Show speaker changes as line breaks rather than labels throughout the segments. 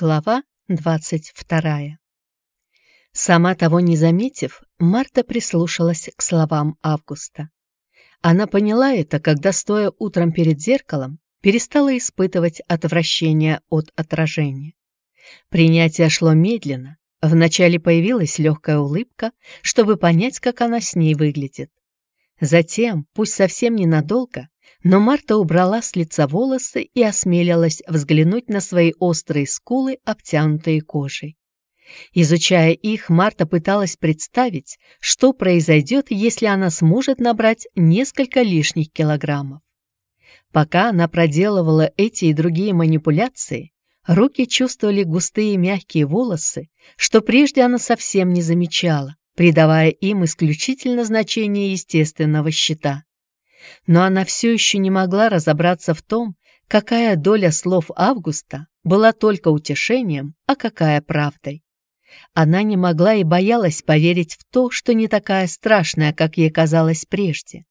Глава 22 Сама того не заметив, Марта прислушалась к словам Августа. Она поняла это, когда, стоя утром перед зеркалом, перестала испытывать отвращение от отражения. Принятие шло медленно, вначале появилась легкая улыбка, чтобы понять, как она с ней выглядит. Затем, пусть совсем ненадолго, но Марта убрала с лица волосы и осмелилась взглянуть на свои острые скулы, обтянутые кожей. Изучая их, Марта пыталась представить, что произойдет, если она сможет набрать несколько лишних килограммов. Пока она проделывала эти и другие манипуляции, руки чувствовали густые мягкие волосы, что прежде она совсем не замечала, придавая им исключительно значение естественного щита но она все еще не могла разобраться в том, какая доля слов Августа была только утешением, а какая правдой. Она не могла и боялась поверить в то, что не такая страшная, как ей казалось прежде.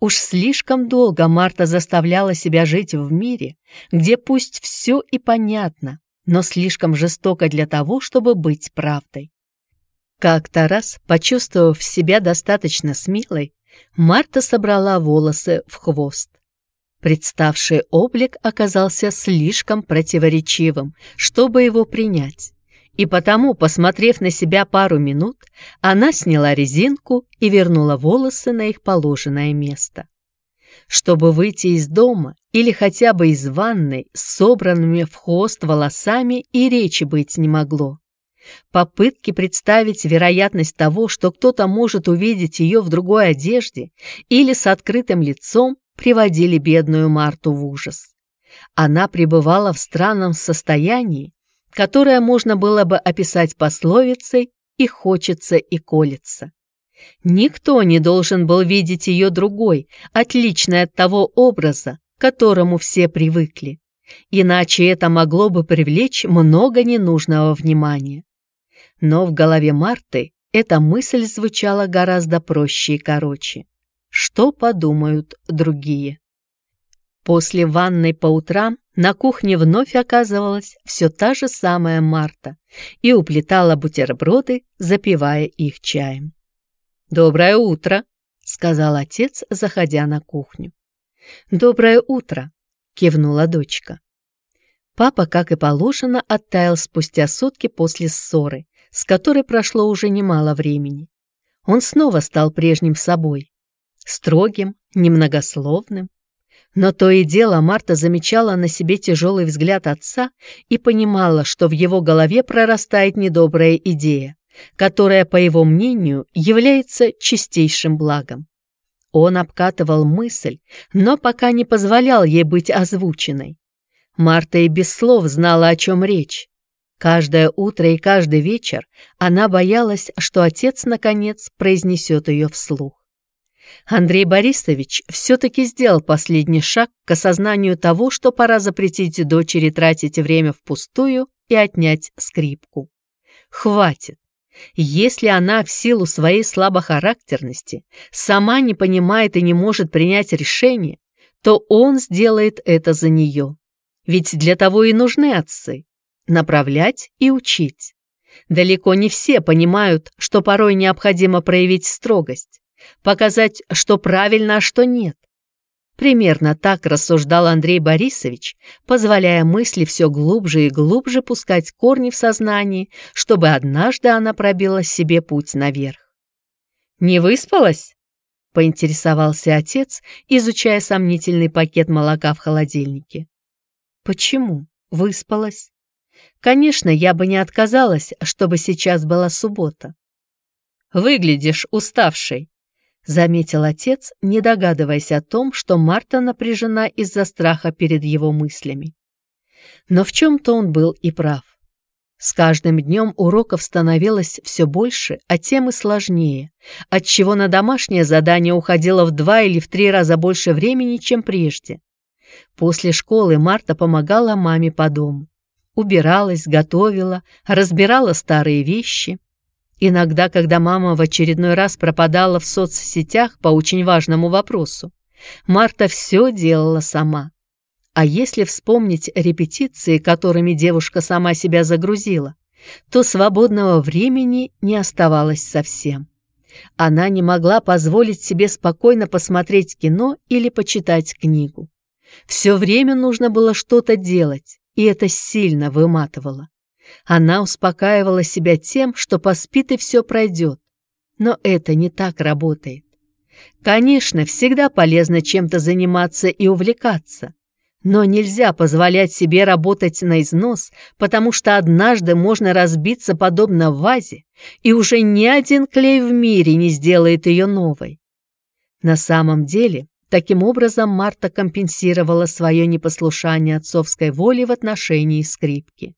Уж слишком долго Марта заставляла себя жить в мире, где пусть все и понятно, но слишком жестоко для того, чтобы быть правдой. Как-то раз, почувствовав себя достаточно смелой, Марта собрала волосы в хвост. Представший облик оказался слишком противоречивым, чтобы его принять. И потому, посмотрев на себя пару минут, она сняла резинку и вернула волосы на их положенное место. Чтобы выйти из дома или хотя бы из ванной с собранными в хвост волосами и речи быть не могло. Попытки представить вероятность того, что кто-то может увидеть ее в другой одежде или с открытым лицом, приводили бедную Марту в ужас. Она пребывала в странном состоянии, которое можно было бы описать пословицей «и хочется, и колется». Никто не должен был видеть ее другой, отличной от того образа, к которому все привыкли. Иначе это могло бы привлечь много ненужного внимания. Но в голове Марты эта мысль звучала гораздо проще и короче. Что подумают другие? После ванной по утрам на кухне вновь оказывалась все та же самая Марта и уплетала бутерброды, запивая их чаем. «Доброе утро!» — сказал отец, заходя на кухню. «Доброе утро!» — кивнула дочка. Папа, как и положено, оттаял спустя сутки после ссоры, с которой прошло уже немало времени. Он снова стал прежним собой, строгим, немногословным. Но то и дело Марта замечала на себе тяжелый взгляд отца и понимала, что в его голове прорастает недобрая идея, которая, по его мнению, является чистейшим благом. Он обкатывал мысль, но пока не позволял ей быть озвученной. Марта и без слов знала, о чем речь, Каждое утро и каждый вечер она боялась, что отец, наконец, произнесет ее вслух. Андрей Борисович все-таки сделал последний шаг к осознанию того, что пора запретить дочери тратить время впустую и отнять скрипку. Хватит. Если она в силу своей слабохарактерности сама не понимает и не может принять решение, то он сделает это за нее. Ведь для того и нужны отцы направлять и учить. Далеко не все понимают, что порой необходимо проявить строгость, показать, что правильно, а что нет. Примерно так рассуждал Андрей Борисович, позволяя мысли все глубже и глубже пускать корни в сознании, чтобы однажды она пробила себе путь наверх. «Не выспалась?» — поинтересовался отец, изучая сомнительный пакет молока в холодильнике. «Почему? Выспалась?» Конечно, я бы не отказалась, чтобы сейчас была суббота. «Выглядишь уставшей», — заметил отец, не догадываясь о том, что Марта напряжена из-за страха перед его мыслями. Но в чем-то он был и прав. С каждым днем уроков становилось все больше, а темы сложнее, отчего на домашнее задание уходило в два или в три раза больше времени, чем прежде. После школы Марта помогала маме по дому убиралась, готовила, разбирала старые вещи. Иногда, когда мама в очередной раз пропадала в соцсетях по очень важному вопросу, Марта все делала сама. А если вспомнить репетиции, которыми девушка сама себя загрузила, то свободного времени не оставалось совсем. Она не могла позволить себе спокойно посмотреть кино или почитать книгу. Все время нужно было что-то делать, и это сильно выматывало. Она успокаивала себя тем, что поспит и все пройдет. Но это не так работает. Конечно, всегда полезно чем-то заниматься и увлекаться. Но нельзя позволять себе работать на износ, потому что однажды можно разбиться подобно вазе, и уже ни один клей в мире не сделает ее новой. На самом деле, таким образом Марта компенсировала свое непослушание отцовской воли в отношении скрипки.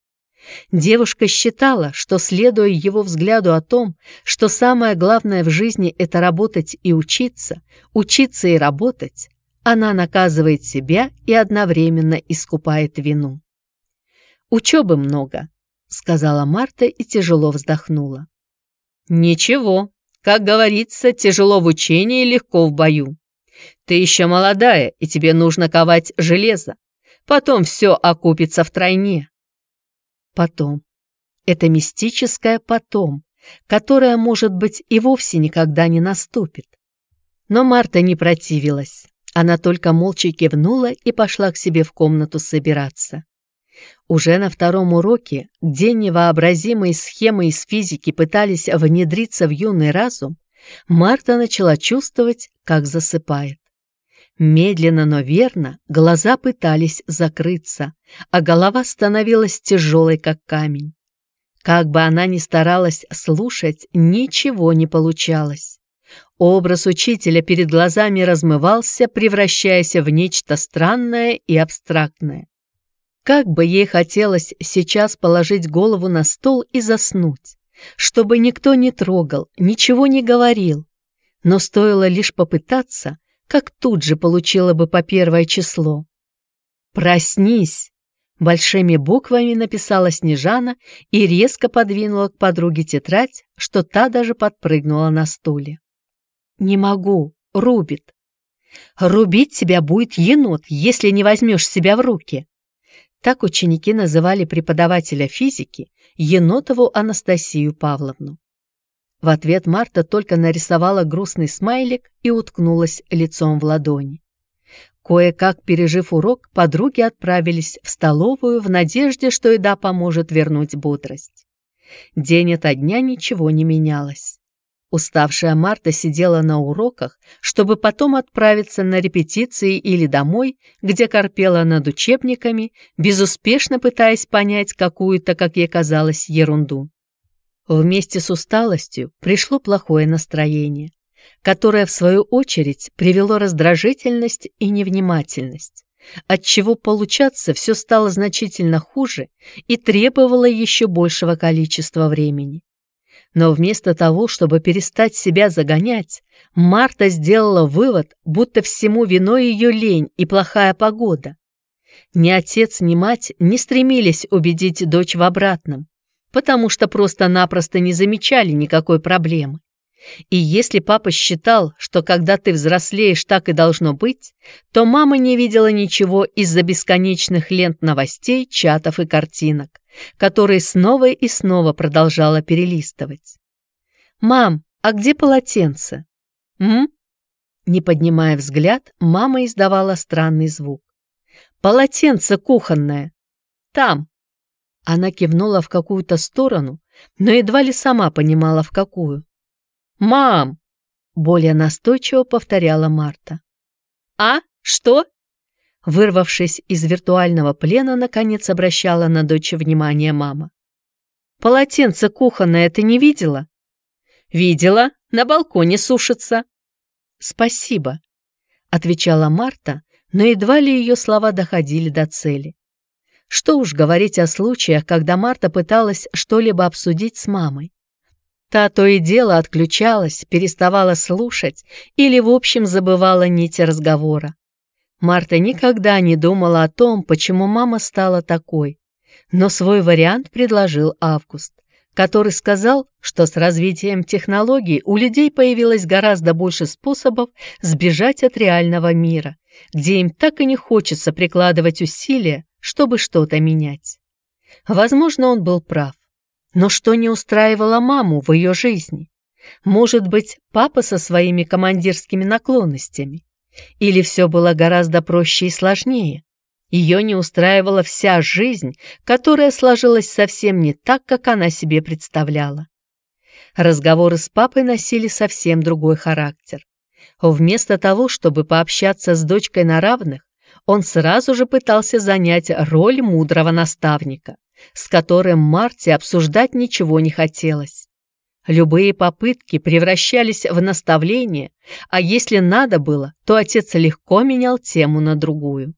Девушка считала, что, следуя его взгляду о том, что самое главное в жизни – это работать и учиться, учиться и работать, она наказывает себя и одновременно искупает вину. «Учебы много», — сказала Марта и тяжело вздохнула. «Ничего, как говорится, тяжело в учении, легко в бою. Ты еще молодая, и тебе нужно ковать железо. Потом все окупится втройне». Потом. Это мистическое «потом», которое, может быть, и вовсе никогда не наступит. Но Марта не противилась. Она только молча кивнула и пошла к себе в комнату собираться. Уже на втором уроке, где невообразимые схемы из физики пытались внедриться в юный разум, Марта начала чувствовать, как засыпает. Медленно, но верно, глаза пытались закрыться, а голова становилась тяжелой, как камень. Как бы она ни старалась слушать, ничего не получалось. Образ учителя перед глазами размывался, превращаясь в нечто странное и абстрактное. Как бы ей хотелось сейчас положить голову на стол и заснуть, чтобы никто не трогал, ничего не говорил. Но стоило лишь попытаться, как тут же получила бы по первое число. «Проснись!» Большими буквами написала Снежана и резко подвинула к подруге тетрадь, что та даже подпрыгнула на стуле. «Не могу, рубит». «Рубить тебя будет енот, если не возьмешь себя в руки». Так ученики называли преподавателя физики Енотову Анастасию Павловну. В ответ Марта только нарисовала грустный смайлик и уткнулась лицом в ладони. Кое-как пережив урок, подруги отправились в столовую в надежде, что еда поможет вернуть бодрость. День ото дня ничего не менялось. Уставшая Марта сидела на уроках, чтобы потом отправиться на репетиции или домой, где корпела над учебниками, безуспешно пытаясь понять какую-то, как ей казалось, ерунду. Вместе с усталостью пришло плохое настроение, которое, в свою очередь, привело раздражительность и невнимательность, отчего получаться все стало значительно хуже и требовало еще большего количества времени. Но вместо того, чтобы перестать себя загонять, Марта сделала вывод, будто всему виной ее лень и плохая погода. Ни отец, ни мать не стремились убедить дочь в обратном, потому что просто-напросто не замечали никакой проблемы. И если папа считал, что когда ты взрослеешь, так и должно быть, то мама не видела ничего из-за бесконечных лент новостей, чатов и картинок который снова и снова продолжала перелистывать. «Мам, а где полотенце?» «М?» Не поднимая взгляд, мама издавала странный звук. «Полотенце кухонное! Там!» Она кивнула в какую-то сторону, но едва ли сама понимала, в какую. «Мам!» — более настойчиво повторяла Марта. «А? Что?» Вырвавшись из виртуального плена, наконец обращала на дочь внимание мама. «Полотенце кухонное ты не видела?» «Видела, на балконе сушится». «Спасибо», — отвечала Марта, но едва ли ее слова доходили до цели. Что уж говорить о случаях, когда Марта пыталась что-либо обсудить с мамой. Та то и дело отключалась, переставала слушать или, в общем, забывала нити разговора. Марта никогда не думала о том, почему мама стала такой. Но свой вариант предложил Август, который сказал, что с развитием технологий у людей появилось гораздо больше способов сбежать от реального мира, где им так и не хочется прикладывать усилия, чтобы что-то менять. Возможно, он был прав. Но что не устраивало маму в ее жизни? Может быть, папа со своими командирскими наклонностями? Или все было гораздо проще и сложнее? Ее не устраивала вся жизнь, которая сложилась совсем не так, как она себе представляла. Разговоры с папой носили совсем другой характер. Вместо того, чтобы пообщаться с дочкой на равных, он сразу же пытался занять роль мудрого наставника, с которым Марте обсуждать ничего не хотелось. Любые попытки превращались в наставление, а если надо было, то отец легко менял тему на другую.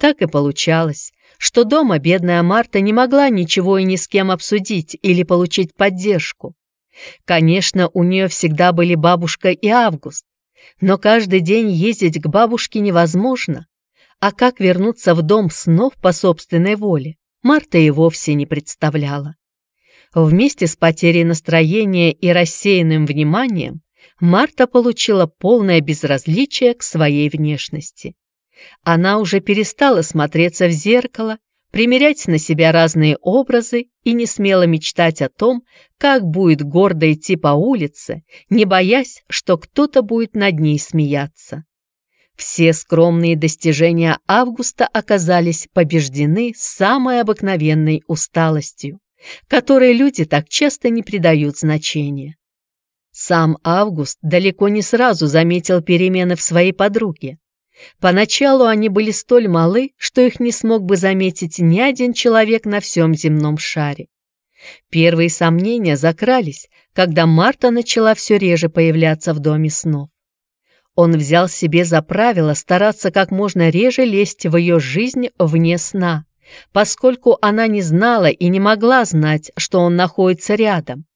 Так и получалось, что дома бедная Марта не могла ничего и ни с кем обсудить или получить поддержку. Конечно, у нее всегда были бабушка и Август, но каждый день ездить к бабушке невозможно, а как вернуться в дом снов по собственной воле, Марта и вовсе не представляла. Вместе с потерей настроения и рассеянным вниманием Марта получила полное безразличие к своей внешности. Она уже перестала смотреться в зеркало, примерять на себя разные образы и не смела мечтать о том, как будет гордо идти по улице, не боясь, что кто-то будет над ней смеяться. Все скромные достижения Августа оказались побеждены самой обыкновенной усталостью которой люди так часто не придают значения. Сам Август далеко не сразу заметил перемены в своей подруге. Поначалу они были столь малы, что их не смог бы заметить ни один человек на всем земном шаре. Первые сомнения закрались, когда Марта начала все реже появляться в доме снов. Он взял себе за правило стараться как можно реже лезть в ее жизнь вне сна, поскольку она не знала и не могла знать, что он находится рядом,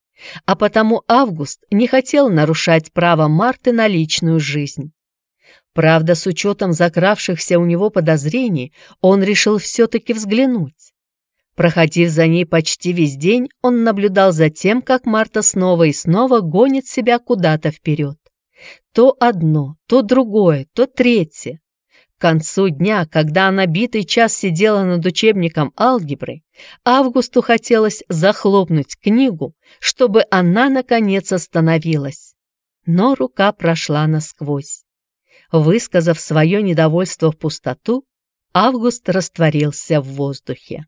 а потому Август не хотел нарушать право Марты на личную жизнь. Правда, с учетом закравшихся у него подозрений, он решил все-таки взглянуть. Проходив за ней почти весь день, он наблюдал за тем, как Марта снова и снова гонит себя куда-то вперед. То одно, то другое, то третье. К концу дня, когда она битый час сидела над учебником алгебры, Августу хотелось захлопнуть книгу, чтобы она, наконец, остановилась. Но рука прошла насквозь. Высказав свое недовольство в пустоту, Август растворился в воздухе.